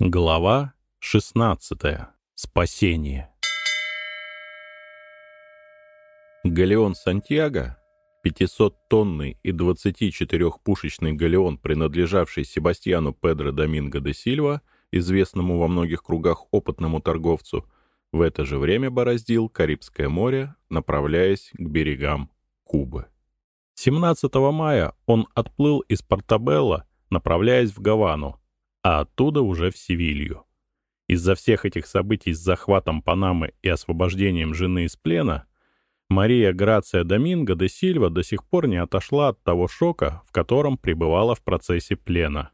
Глава 16. Спасение. Галеон Сантьяго, 500-тонный и 24-пушечный галеон, принадлежавший Себастьяну Педро Доминго де Сильва, известному во многих кругах опытному торговцу, в это же время бороздил Карибское море, направляясь к берегам Кубы. 17 мая он отплыл из Портабелла, направляясь в Гавану, а оттуда уже в Севилью. Из-за всех этих событий с захватом Панамы и освобождением жены из плена, Мария Грация Доминго де Сильва до сих пор не отошла от того шока, в котором пребывала в процессе плена.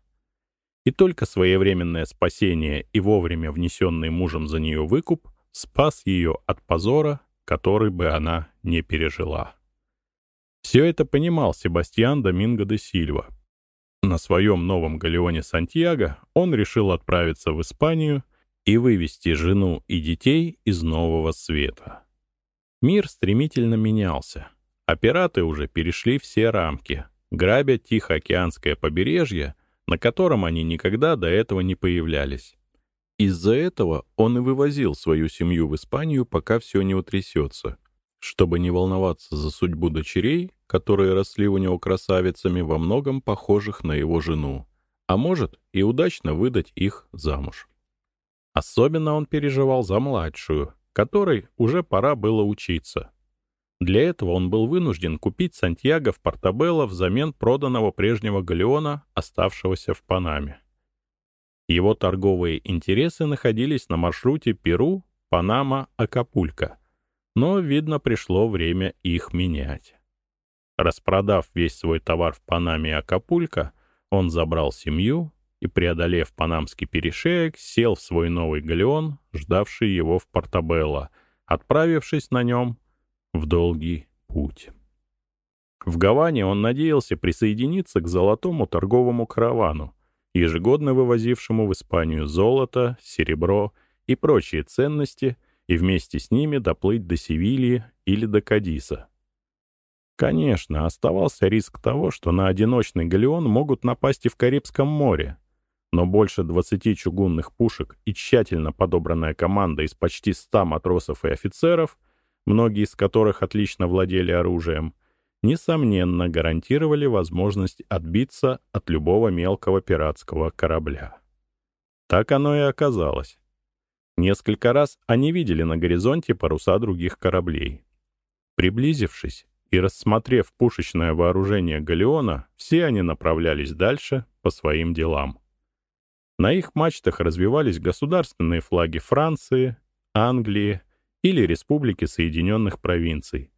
И только своевременное спасение и вовремя внесенный мужем за нее выкуп спас ее от позора, который бы она не пережила. Все это понимал Себастьян Доминго де Сильва, на своем новом галеоне Сантьяго он решил отправиться в Испанию и вывести жену и детей из нового света. Мир стремительно менялся, а пираты уже перешли все рамки, грабя Тихоокеанское побережье, на котором они никогда до этого не появлялись. Из-за этого он и вывозил свою семью в Испанию, пока все не утрясется, чтобы не волноваться за судьбу дочерей, которые росли у него красавицами, во многом похожих на его жену, а может и удачно выдать их замуж. Особенно он переживал за младшую, которой уже пора было учиться. Для этого он был вынужден купить Сантьяго в Портабелло взамен проданного прежнего галеона, оставшегося в Панаме. Его торговые интересы находились на маршруте Перу, Панама, Акапулько — но, видно, пришло время их менять. Распродав весь свой товар в Панаме и Акапулько, он забрал семью и, преодолев Панамский перешеек, сел в свой новый галеон, ждавший его в Портабелло, отправившись на нем в долгий путь. В Гаване он надеялся присоединиться к золотому торговому каравану, ежегодно вывозившему в Испанию золото, серебро и прочие ценности, и вместе с ними доплыть до Севильи или до Кадиса. Конечно, оставался риск того, что на одиночный галеон могут напасть и в Карибском море, но больше 20 чугунных пушек и тщательно подобранная команда из почти 100 матросов и офицеров, многие из которых отлично владели оружием, несомненно гарантировали возможность отбиться от любого мелкого пиратского корабля. Так оно и оказалось. Несколько раз они видели на горизонте паруса других кораблей. Приблизившись и рассмотрев пушечное вооружение галеона, все они направлялись дальше по своим делам. На их мачтах развивались государственные флаги Франции, Англии или Республики Соединенных Провинций.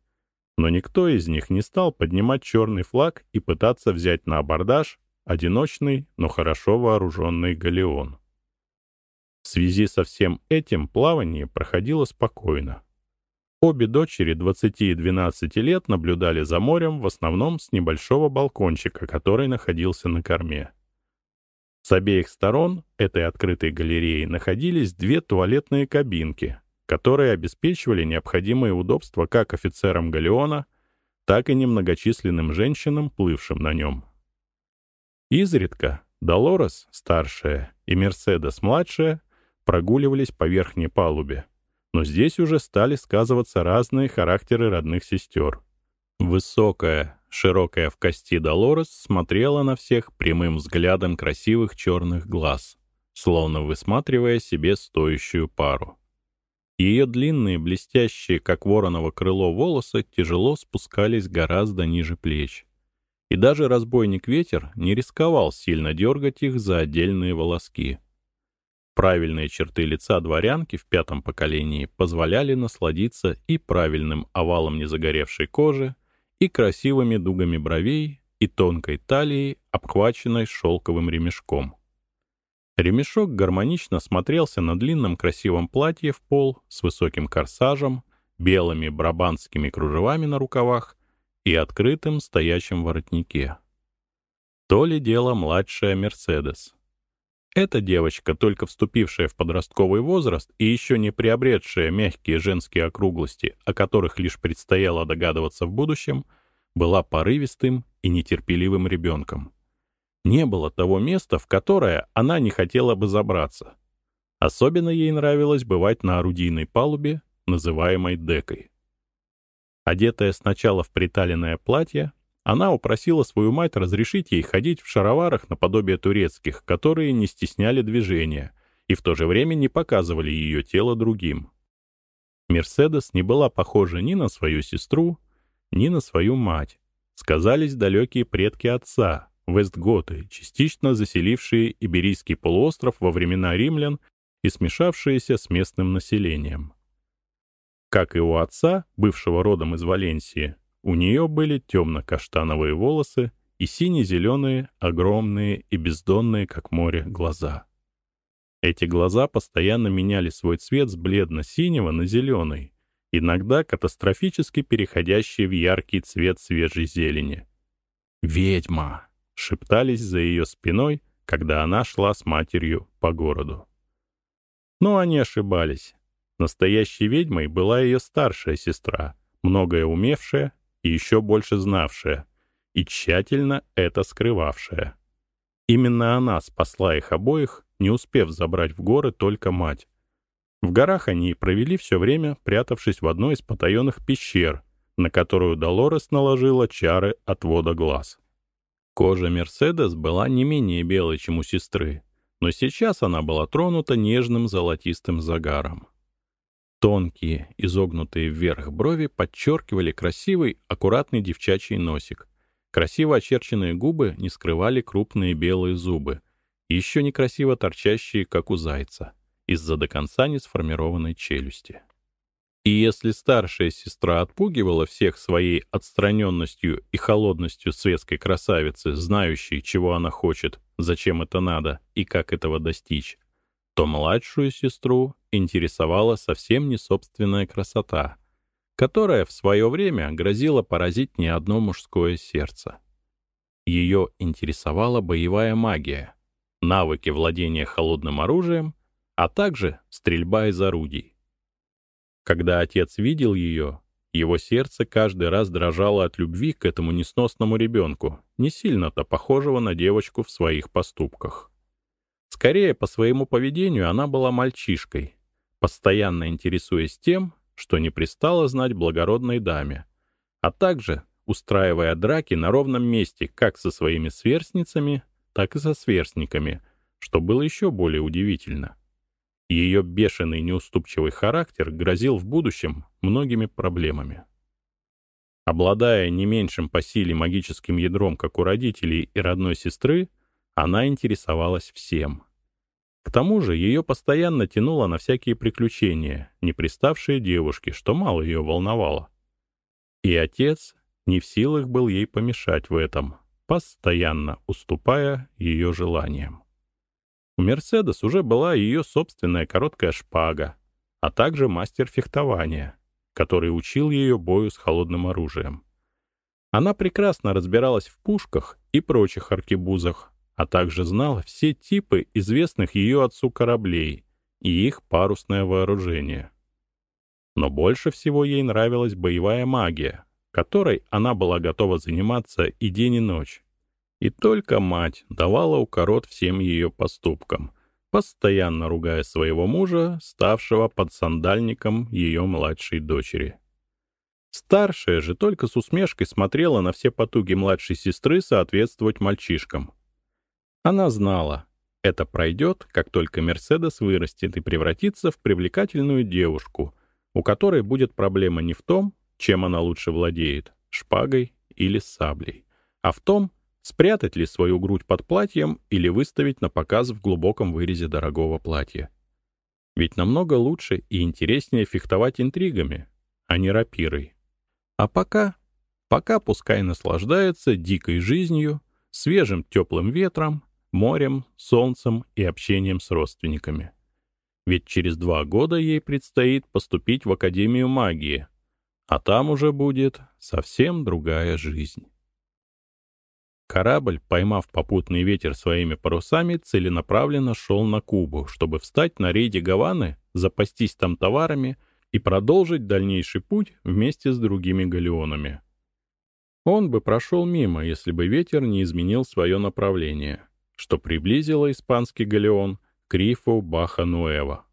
Но никто из них не стал поднимать черный флаг и пытаться взять на абордаж одиночный, но хорошо вооруженный галеон. В связи со всем этим плавание проходило спокойно. Обе дочери 20 и 12 лет наблюдали за морем в основном с небольшого балкончика, который находился на корме. С обеих сторон этой открытой галереи находились две туалетные кабинки, которые обеспечивали необходимые удобства как офицерам галеона, так и немногочисленным женщинам, плывшим на нем. Изредка Долорес, старшая, и Мерседес, младшая, прогуливались по верхней палубе. Но здесь уже стали сказываться разные характеры родных сестер. Высокая, широкая в кости Долорес смотрела на всех прямым взглядом красивых черных глаз, словно высматривая себе стоящую пару. Ее длинные, блестящие, как вороново крыло, волосы тяжело спускались гораздо ниже плеч. И даже разбойник-ветер не рисковал сильно дергать их за отдельные волоски. Правильные черты лица дворянки в пятом поколении позволяли насладиться и правильным овалом незагоревшей кожи, и красивыми дугами бровей, и тонкой талией, обхваченной шелковым ремешком. Ремешок гармонично смотрелся на длинном красивом платье в пол с высоким корсажем, белыми брабанскими кружевами на рукавах и открытым стоячим воротнике. То ли дело младшая Мерседес. Эта девочка, только вступившая в подростковый возраст и еще не приобретшая мягкие женские округлости, о которых лишь предстояло догадываться в будущем, была порывистым и нетерпеливым ребенком. Не было того места, в которое она не хотела бы забраться. Особенно ей нравилось бывать на орудийной палубе, называемой декой. Одетая сначала в приталенное платье, она упросила свою мать разрешить ей ходить в шароварах наподобие турецких, которые не стесняли движения и в то же время не показывали ее тело другим. Мерседес не была похожа ни на свою сестру, ни на свою мать. Сказались далекие предки отца, вестготы, частично заселившие Иберийский полуостров во времена римлян и смешавшиеся с местным населением. Как и у отца, бывшего родом из Валенсии, у нее были темно-каштановые волосы и сине-зеленые, огромные и бездонные, как море, глаза. Эти глаза постоянно меняли свой цвет с бледно-синего на зеленый, иногда катастрофически переходящий в яркий цвет свежей зелени. «Ведьма!» — шептались за ее спиной, когда она шла с матерью по городу. Но они ошибались. Настоящей ведьмой была ее старшая сестра, многое умевшая и еще больше знавшая, и тщательно это скрывавшая. Именно она спасла их обоих, не успев забрать в горы только мать. В горах они провели все время, прятавшись в одной из потаенных пещер, на которую Долорес наложила чары отвода глаз. Кожа Мерседес была не менее белой, чем у сестры, но сейчас она была тронута нежным золотистым загаром. Тонкие, изогнутые вверх брови подчеркивали красивый, аккуратный девчачий носик. Красиво очерченные губы не скрывали крупные белые зубы, еще некрасиво торчащие, как у зайца, из-за до конца не сформированной челюсти. И если старшая сестра отпугивала всех своей отстраненностью и холодностью светской красавицы, знающей, чего она хочет, зачем это надо и как этого достичь, то младшую сестру интересовала совсем не собственная красота, которая в свое время грозила поразить не одно мужское сердце. Ее интересовала боевая магия, навыки владения холодным оружием, а также стрельба из орудий. Когда отец видел ее, его сердце каждый раз дрожало от любви к этому несносному ребенку, не сильно-то похожего на девочку в своих поступках. Скорее, по своему поведению она была мальчишкой, постоянно интересуясь тем, что не пристало знать благородной даме, а также устраивая драки на ровном месте как со своими сверстницами, так и со сверстниками, что было еще более удивительно. Ее бешеный неуступчивый характер грозил в будущем многими проблемами. Обладая не меньшим по силе магическим ядром, как у родителей и родной сестры, она интересовалась всем. К тому же ее постоянно тянуло на всякие приключения, не приставшие девушки, что мало ее волновало. И отец не в силах был ей помешать в этом, постоянно уступая ее желаниям. У Мерседес уже была ее собственная короткая шпага, а также мастер фехтования, который учил ее бою с холодным оружием. Она прекрасно разбиралась в пушках и прочих аркебузах, а также знал все типы известных ее отцу кораблей и их парусное вооружение. Но больше всего ей нравилась боевая магия, которой она была готова заниматься и день, и ночь. И только мать давала укорот всем ее поступкам, постоянно ругая своего мужа, ставшего подсандальником ее младшей дочери. Старшая же только с усмешкой смотрела на все потуги младшей сестры соответствовать мальчишкам, она знала, это пройдет, как только Мерседес вырастет и превратится в привлекательную девушку, у которой будет проблема не в том, чем она лучше владеет, шпагой или саблей, а в том, спрятать ли свою грудь под платьем или выставить на показ в глубоком вырезе дорогого платья. Ведь намного лучше и интереснее фехтовать интригами, а не рапирой. А пока, пока пускай наслаждается дикой жизнью, свежим теплым ветром морем, солнцем и общением с родственниками. Ведь через два года ей предстоит поступить в Академию магии, а там уже будет совсем другая жизнь. Корабль, поймав попутный ветер своими парусами, целенаправленно шел на Кубу, чтобы встать на рейде Гаваны, запастись там товарами и продолжить дальнейший путь вместе с другими галеонами. Он бы прошел мимо, если бы ветер не изменил свое направление, что приблизило испанский галеон к рифу Баха-Нуэва.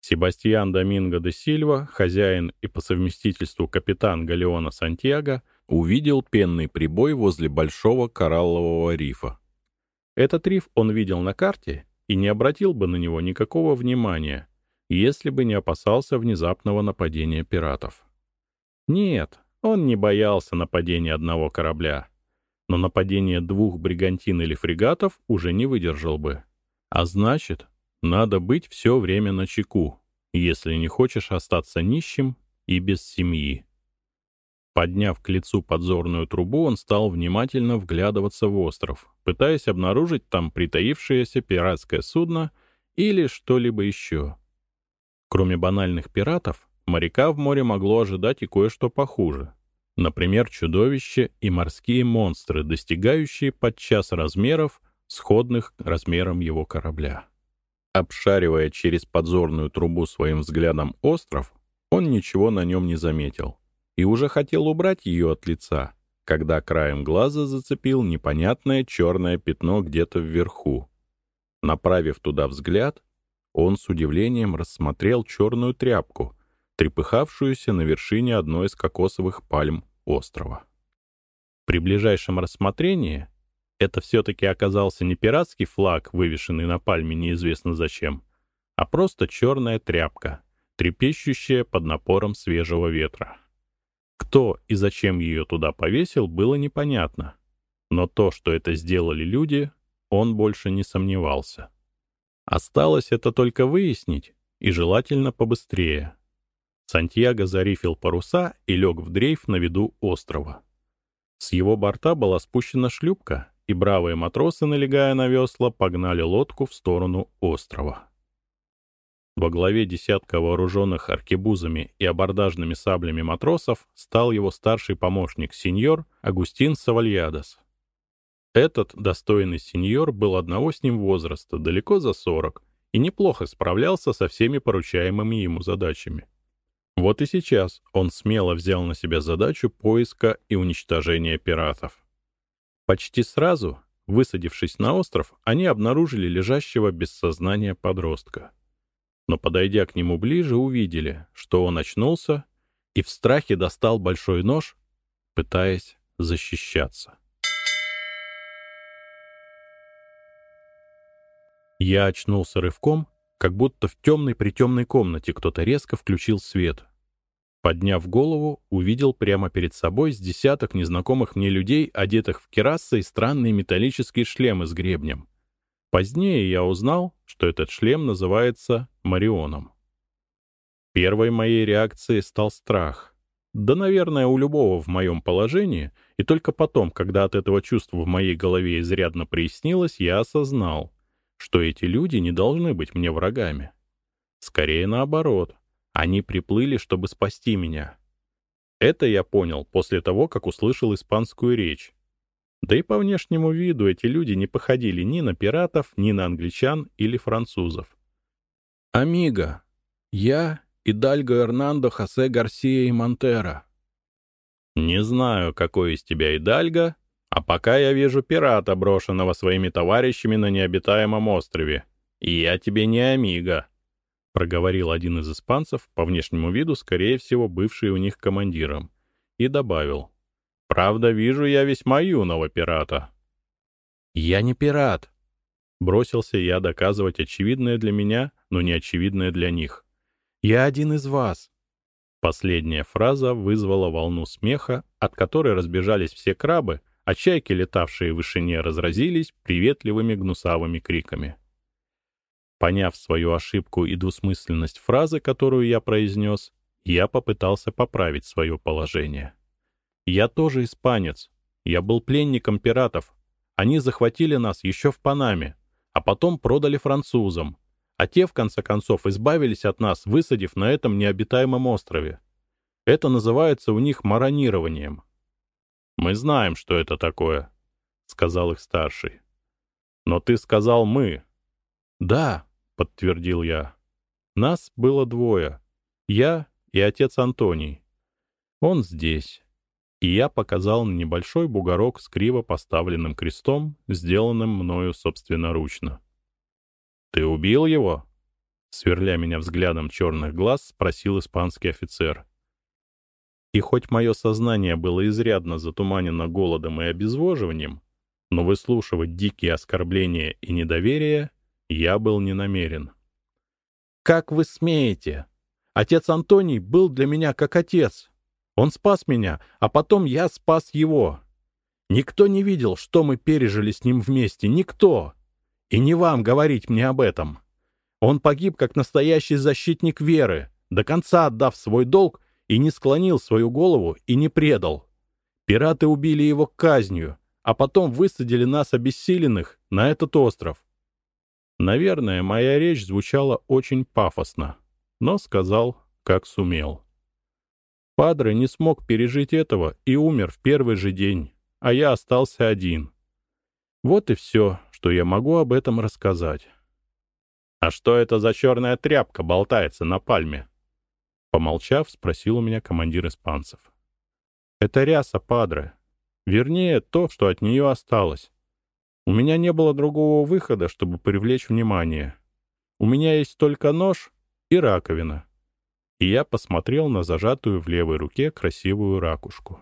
Себастьян Доминго де Сильва, хозяин и по совместительству капитан галеона Сантьяго, увидел пенный прибой возле большого кораллового рифа. Этот риф он видел на карте и не обратил бы на него никакого внимания, если бы не опасался внезапного нападения пиратов. Нет, он не боялся нападения одного корабля, но нападение двух бригантин или фрегатов уже не выдержал бы. А значит, надо быть все время на чеку, если не хочешь остаться нищим и без семьи. Подняв к лицу подзорную трубу, он стал внимательно вглядываться в остров, пытаясь обнаружить там притаившееся пиратское судно или что-либо еще. Кроме банальных пиратов, моряка в море могло ожидать и кое-что похуже. Например, чудовища и морские монстры, достигающие подчас размеров, сходных размером его корабля. Обшаривая через подзорную трубу своим взглядом остров, он ничего на нем не заметил и уже хотел убрать ее от лица, когда краем глаза зацепил непонятное черное пятно где-то вверху. Направив туда взгляд, он с удивлением рассмотрел черную тряпку, трепыхавшуюся на вершине одной из кокосовых пальм острова. При ближайшем рассмотрении это все-таки оказался не пиратский флаг, вывешенный на пальме неизвестно зачем, а просто черная тряпка, трепещущая под напором свежего ветра. Кто и зачем ее туда повесил, было непонятно. Но то, что это сделали люди, он больше не сомневался. Осталось это только выяснить, и желательно побыстрее. Сантьяго зарифил паруса и лег в дрейф на виду острова. С его борта была спущена шлюпка, и бравые матросы, налегая на весла, погнали лодку в сторону острова. Во главе десятка вооруженных аркебузами и абордажными саблями матросов стал его старший помощник, сеньор Агустин Савальядос. Этот достойный сеньор был одного с ним возраста, далеко за сорок, и неплохо справлялся со всеми поручаемыми ему задачами. Вот и сейчас он смело взял на себя задачу поиска и уничтожения пиратов. Почти сразу, высадившись на остров, они обнаружили лежащего без сознания подростка. Но, подойдя к нему ближе, увидели, что он очнулся и в страхе достал большой нож, пытаясь защищаться. Я очнулся рывком, как будто в темной-притемной комнате кто-то резко включил свет — Подняв голову, увидел прямо перед собой с десяток незнакомых мне людей, одетых в керасы и странные металлические шлемы с гребнем. Позднее я узнал, что этот шлем называется Марионом. Первой моей реакцией стал страх. Да, наверное, у любого в моем положении, и только потом, когда от этого чувства в моей голове изрядно прояснилось, я осознал, что эти люди не должны быть мне врагами. Скорее наоборот — они приплыли, чтобы спасти меня. Это я понял после того, как услышал испанскую речь. Да и по внешнему виду эти люди не походили ни на пиратов, ни на англичан или французов. «Амиго, я Идальго Эрнандо Хосе Гарсия и Монтера». «Не знаю, какой из тебя Идальго, а пока я вижу пирата, брошенного своими товарищами на необитаемом острове. И я тебе не Амиго», проговорил один из испанцев, по внешнему виду, скорее всего, бывший у них командиром, и добавил. «Правда, вижу я весьма юного пирата». «Я не пират», — бросился я доказывать очевидное для меня, но не очевидное для них. «Я один из вас». Последняя фраза вызвала волну смеха, от которой разбежались все крабы, а чайки, летавшие в вышине, разразились приветливыми гнусавыми криками. Поняв свою ошибку и двусмысленность фразы, которую я произнес, я попытался поправить свое положение. Я тоже испанец. Я был пленником пиратов. Они захватили нас еще в Панаме, а потом продали французам. А те, в конце концов, избавились от нас, высадив на этом необитаемом острове. Это называется у них маронированием. «Мы знаем, что это такое», — сказал их старший. «Но ты сказал «мы», «Да», — подтвердил я. «Нас было двое. Я и отец Антоний. Он здесь. И я показал на небольшой бугорок с криво поставленным крестом, сделанным мною собственноручно. «Ты убил его?» Сверля меня взглядом черных глаз, спросил испанский офицер. И хоть мое сознание было изрядно затуманено голодом и обезвоживанием, но выслушивать дикие оскорбления и недоверие я был не намерен. «Как вы смеете? Отец Антоний был для меня как отец. Он спас меня, а потом я спас его. Никто не видел, что мы пережили с ним вместе, никто. И не вам говорить мне об этом. Он погиб как настоящий защитник веры, до конца отдав свой долг и не склонил свою голову и не предал. Пираты убили его казнью, а потом высадили нас обессиленных на этот остров. Наверное, моя речь звучала очень пафосно, но сказал, как сумел. Падре не смог пережить этого и умер в первый же день, а я остался один. Вот и все, что я могу об этом рассказать. «А что это за черная тряпка болтается на пальме?» Помолчав, спросил у меня командир испанцев. «Это ряса Падре. Вернее, то, что от нее осталось. У меня не было другого выхода, чтобы привлечь внимание. У меня есть только нож и раковина». И я посмотрел на зажатую в левой руке красивую ракушку.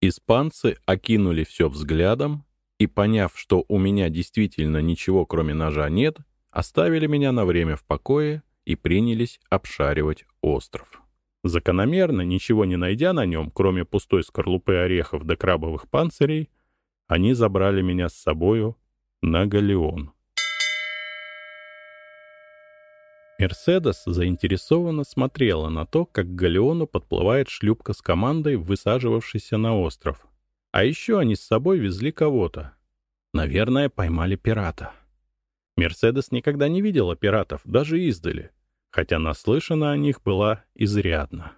Испанцы окинули все взглядом и, поняв, что у меня действительно ничего кроме ножа нет, оставили меня на время в покое и принялись обшаривать остров. Закономерно, ничего не найдя на нем, кроме пустой скорлупы орехов да крабовых панцирей, они забрали меня с собою на галеон. Мерседес заинтересованно смотрела на то, как к галеону подплывает шлюпка с командой, высаживавшейся на остров. А еще они с собой везли кого-то. Наверное, поймали пирата. Мерседес никогда не видела пиратов, даже издали, хотя наслышана о них была изрядно.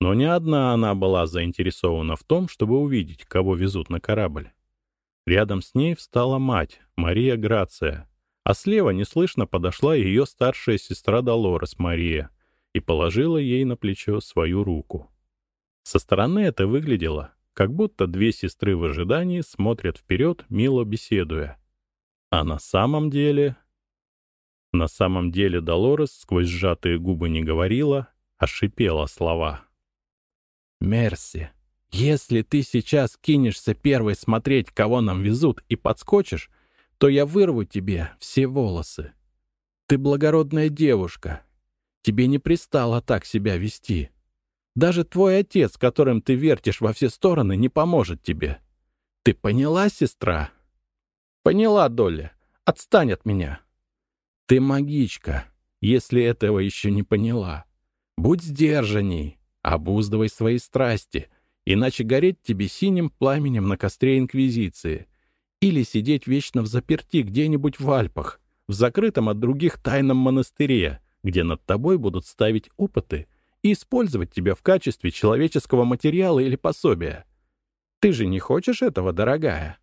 Но не одна она была заинтересована в том, чтобы увидеть, кого везут на корабль. Рядом с ней встала мать, Мария Грация, а слева неслышно подошла ее старшая сестра Долорес Мария и положила ей на плечо свою руку. Со стороны это выглядело, как будто две сестры в ожидании смотрят вперед, мило беседуя — а на самом деле... На самом деле Долорес сквозь сжатые губы не говорила, а шипела слова. «Мерси, если ты сейчас кинешься первой смотреть, кого нам везут, и подскочишь, то я вырву тебе все волосы. Ты благородная девушка. Тебе не пристало так себя вести. Даже твой отец, которым ты вертишь во все стороны, не поможет тебе. Ты поняла, сестра?» Поняла, Долли. Отстань от меня. Ты магичка, если этого еще не поняла. Будь сдержанней, обуздывай свои страсти, иначе гореть тебе синим пламенем на костре Инквизиции. Или сидеть вечно в заперти где-нибудь в Альпах, в закрытом от других тайном монастыре, где над тобой будут ставить опыты и использовать тебя в качестве человеческого материала или пособия. Ты же не хочешь этого, дорогая?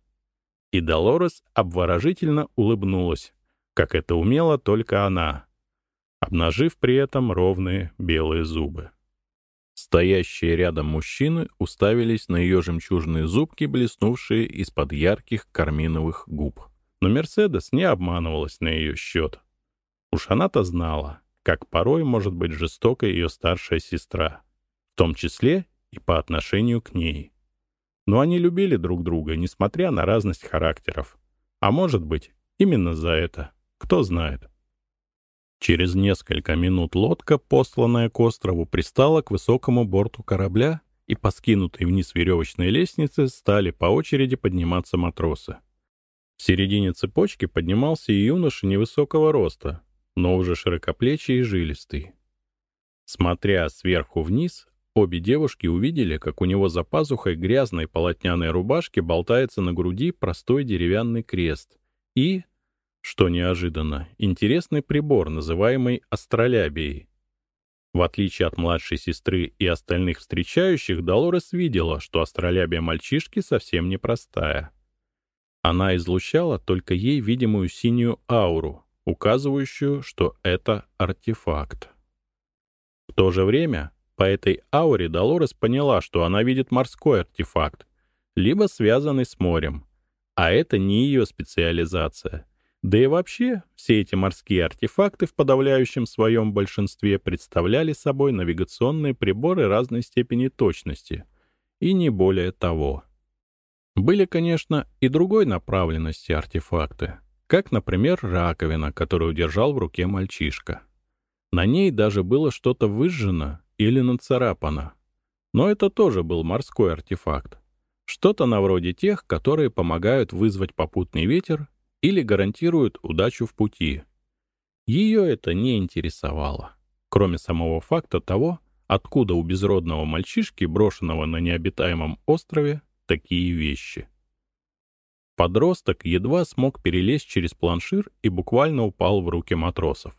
И Долорес обворожительно улыбнулась, как это умела только она, обнажив при этом ровные белые зубы. Стоящие рядом мужчины уставились на ее жемчужные зубки, блеснувшие из-под ярких карминовых губ. Но Мерседес не обманывалась на ее счет. Уж она-то знала, как порой может быть жестока ее старшая сестра, в том числе и по отношению к ней. Но они любили друг друга, несмотря на разность характеров. А может быть, именно за это. Кто знает. Через несколько минут лодка, посланная к острову, пристала к высокому борту корабля, и по скинутой вниз веревочной лестнице стали по очереди подниматься матросы. В середине цепочки поднимался и юноша невысокого роста, но уже широкоплечий и жилистый. Смотря сверху вниз, Обе девушки увидели, как у него за пазухой грязной полотняной рубашки болтается на груди простой деревянный крест и, что неожиданно, интересный прибор, называемый астролябией. В отличие от младшей сестры и остальных встречающих, Долорес видела, что астролябия мальчишки совсем непростая. Она излучала только ей видимую синюю ауру, указывающую, что это артефакт. В то же время По этой ауре Долорес поняла, что она видит морской артефакт, либо связанный с морем. А это не ее специализация. Да и вообще, все эти морские артефакты в подавляющем своем большинстве представляли собой навигационные приборы разной степени точности, и не более того. Были, конечно, и другой направленности артефакты, как, например, раковина, которую держал в руке мальчишка. На ней даже было что-то выжжено или нацарапано. Но это тоже был морской артефакт. Что-то на вроде тех, которые помогают вызвать попутный ветер или гарантируют удачу в пути. Ее это не интересовало, кроме самого факта того, откуда у безродного мальчишки, брошенного на необитаемом острове, такие вещи. Подросток едва смог перелезть через планшир и буквально упал в руки матросов.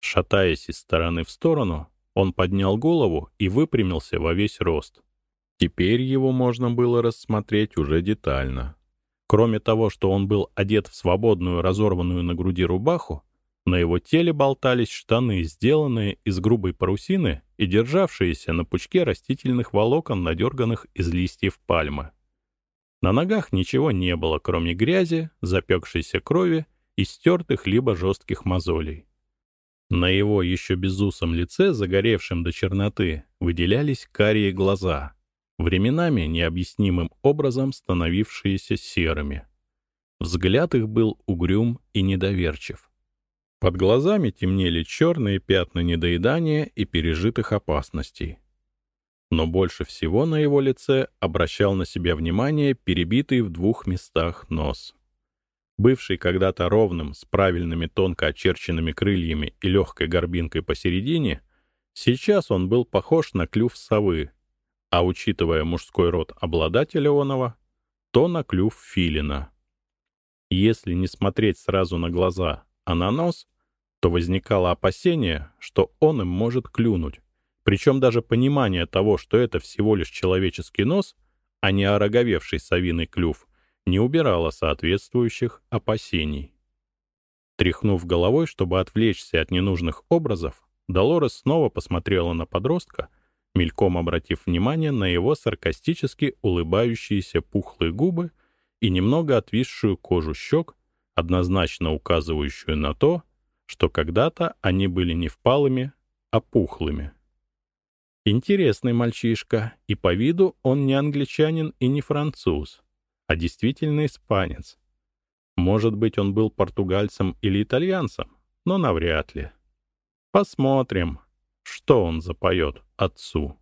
Шатаясь из стороны в сторону, он поднял голову и выпрямился во весь рост. Теперь его можно было рассмотреть уже детально. Кроме того, что он был одет в свободную разорванную на груди рубаху, на его теле болтались штаны, сделанные из грубой парусины и державшиеся на пучке растительных волокон, надерганных из листьев пальмы. На ногах ничего не было, кроме грязи, запекшейся крови и стертых либо жестких мозолей. На его еще безусом лице, загоревшем до черноты, выделялись карие глаза, временами необъяснимым образом становившиеся серыми. Взгляд их был угрюм и недоверчив. Под глазами темнели черные пятна недоедания и пережитых опасностей. Но больше всего на его лице обращал на себя внимание перебитый в двух местах нос. Бывший когда-то ровным, с правильными тонко очерченными крыльями и легкой горбинкой посередине, сейчас он был похож на клюв совы, а учитывая мужской род обладателя оного, то на клюв филина. Если не смотреть сразу на глаза, а на нос, то возникало опасение, что он им может клюнуть. Причем даже понимание того, что это всего лишь человеческий нос, а не ороговевший совиный клюв, не убирало соответствующих опасений. Тряхнув головой, чтобы отвлечься от ненужных образов, Долорес снова посмотрела на подростка, мельком обратив внимание на его саркастически улыбающиеся пухлые губы и немного отвисшую кожу щек, однозначно указывающую на то, что когда-то они были не впалыми, а пухлыми. Интересный мальчишка, и по виду он не англичанин и не француз, а действительно испанец. Может быть, он был португальцем или итальянцем, но навряд ли. Посмотрим, что он запоет отцу.